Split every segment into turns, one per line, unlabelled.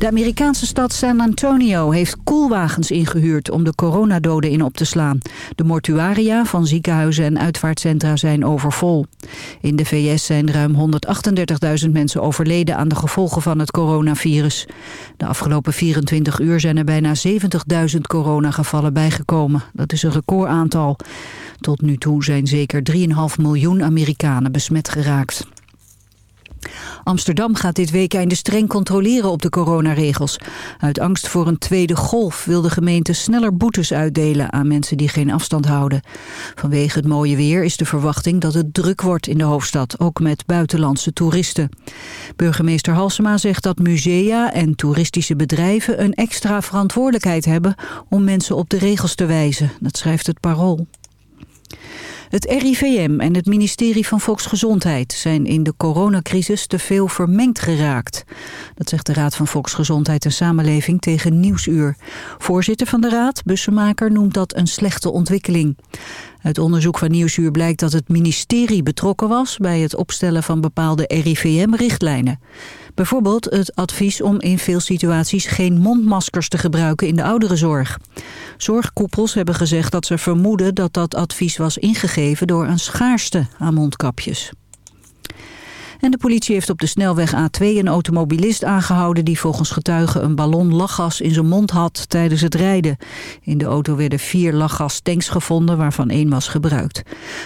De Amerikaanse stad San Antonio heeft koelwagens ingehuurd om de coronadoden in op te slaan. De mortuaria van ziekenhuizen en uitvaartcentra zijn overvol. In de VS zijn ruim 138.000 mensen overleden aan de gevolgen van het coronavirus. De afgelopen 24 uur zijn er bijna 70.000 coronagevallen bijgekomen. Dat is een recordaantal. Tot nu toe zijn zeker 3,5 miljoen Amerikanen besmet geraakt. Amsterdam gaat dit weekende streng controleren op de coronaregels. Uit angst voor een tweede golf wil de gemeente sneller boetes uitdelen aan mensen die geen afstand houden. Vanwege het mooie weer is de verwachting dat het druk wordt in de hoofdstad, ook met buitenlandse toeristen. Burgemeester Halsema zegt dat musea en toeristische bedrijven een extra verantwoordelijkheid hebben om mensen op de regels te wijzen. Dat schrijft het Parool. Het RIVM en het ministerie van Volksgezondheid zijn in de coronacrisis te veel vermengd geraakt. Dat zegt de Raad van Volksgezondheid en Samenleving tegen Nieuwsuur. Voorzitter van de Raad, Bussemaker, noemt dat een slechte ontwikkeling. Uit onderzoek van Nieuwsuur blijkt dat het ministerie betrokken was bij het opstellen van bepaalde RIVM-richtlijnen. Bijvoorbeeld het advies om in veel situaties geen mondmaskers te gebruiken in de ouderenzorg. Zorgkoepels hebben gezegd dat ze vermoeden dat dat advies was ingegeven door een schaarste aan mondkapjes. En de politie heeft op de snelweg A2 een automobilist aangehouden... die volgens getuigen een ballon lachgas in zijn mond had tijdens het rijden. In de auto werden vier lachgastanks gevonden, waarvan één was gebruikt.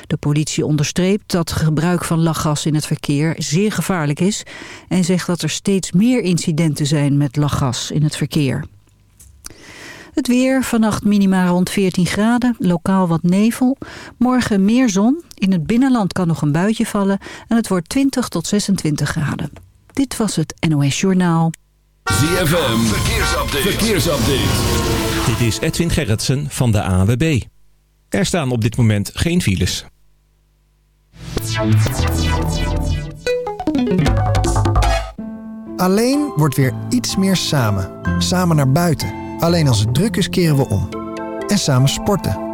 De politie onderstreept dat gebruik van lachgas in het verkeer zeer gevaarlijk is... en zegt dat er steeds meer incidenten zijn met lachgas in het verkeer. Het weer, vannacht minima rond 14 graden, lokaal wat nevel. Morgen meer zon, in het binnenland kan nog een buitje vallen... en het wordt 20 tot 26 graden. Dit was het NOS Journaal.
ZFM, verkeersupdate. verkeersupdate.
Dit is Edwin Gerritsen van de AWB. Er staan op dit moment geen files.
Alleen wordt weer iets meer samen. Samen naar buiten Alleen als het druk is keren we om. En samen sporten.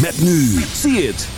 Met nu, zie het.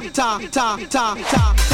Ta ta ta ta ta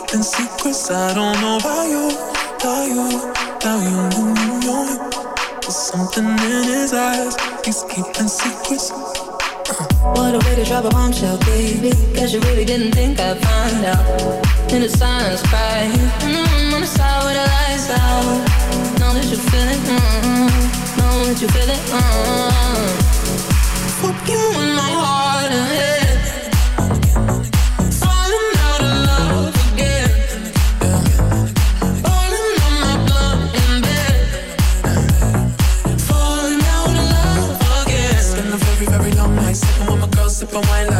keeping secrets. I don't know why you, why you, why you, you know it. There's something in his eyes. He's keeping secrets. Uh. What a way to drop a bombshell, baby. Cause you really didn't think I'd find out. In the silence, cry. Mm-hmm, on the side where the lights out. Know that you
feel it. Mm-hmm. Know that
you feel it. Mm-hmm. Fuck you in my heart and head.
up on my life.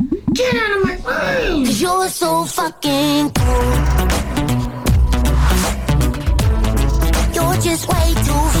Get out of my room!
Cause you're so fucking cool. You're just way too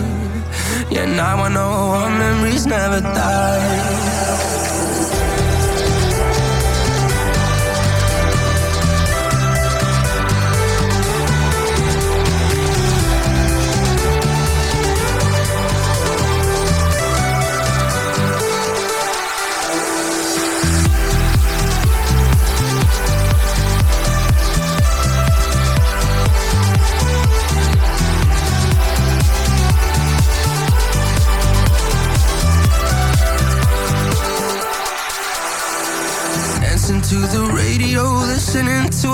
now I know our memories never die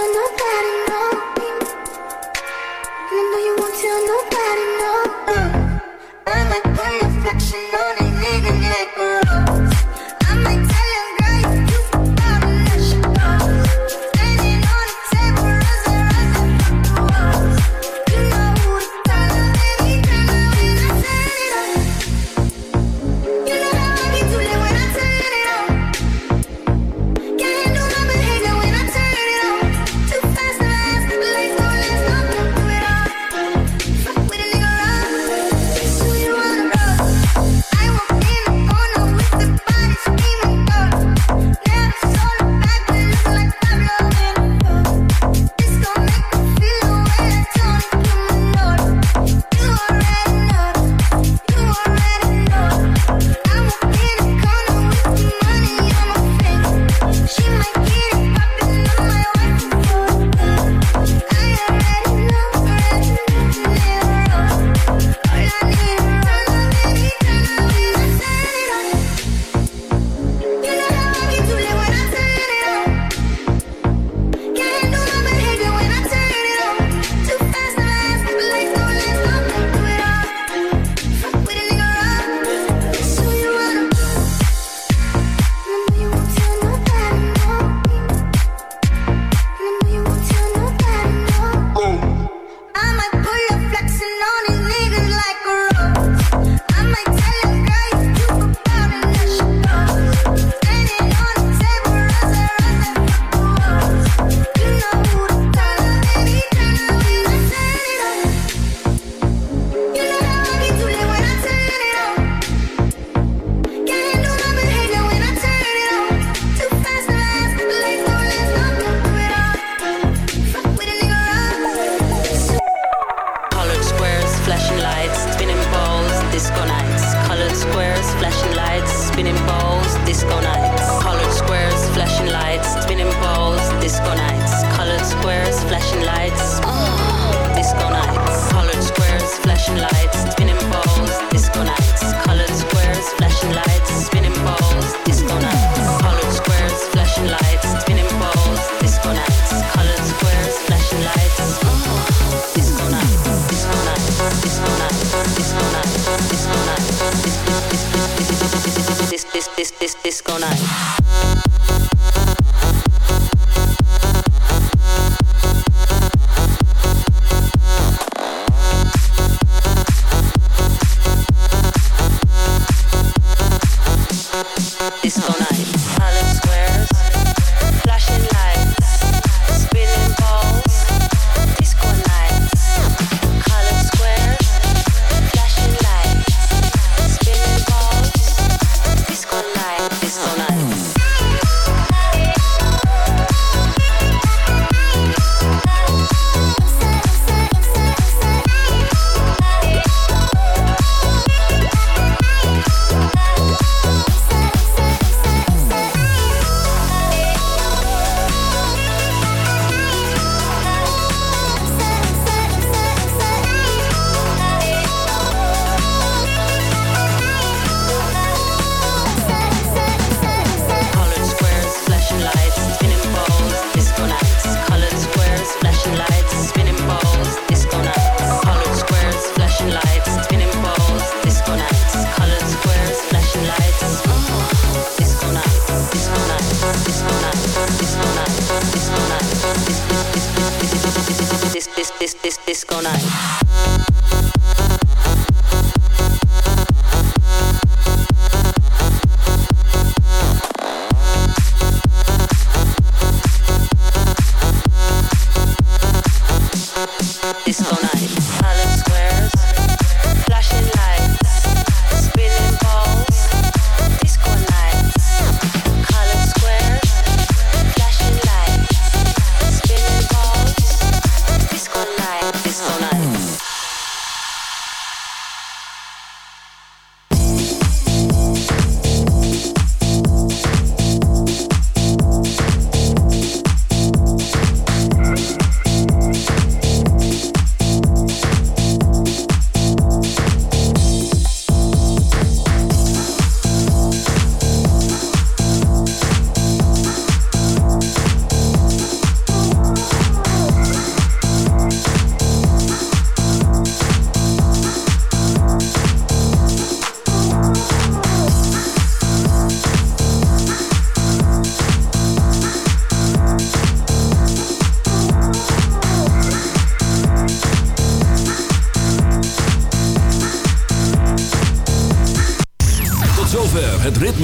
you
nobody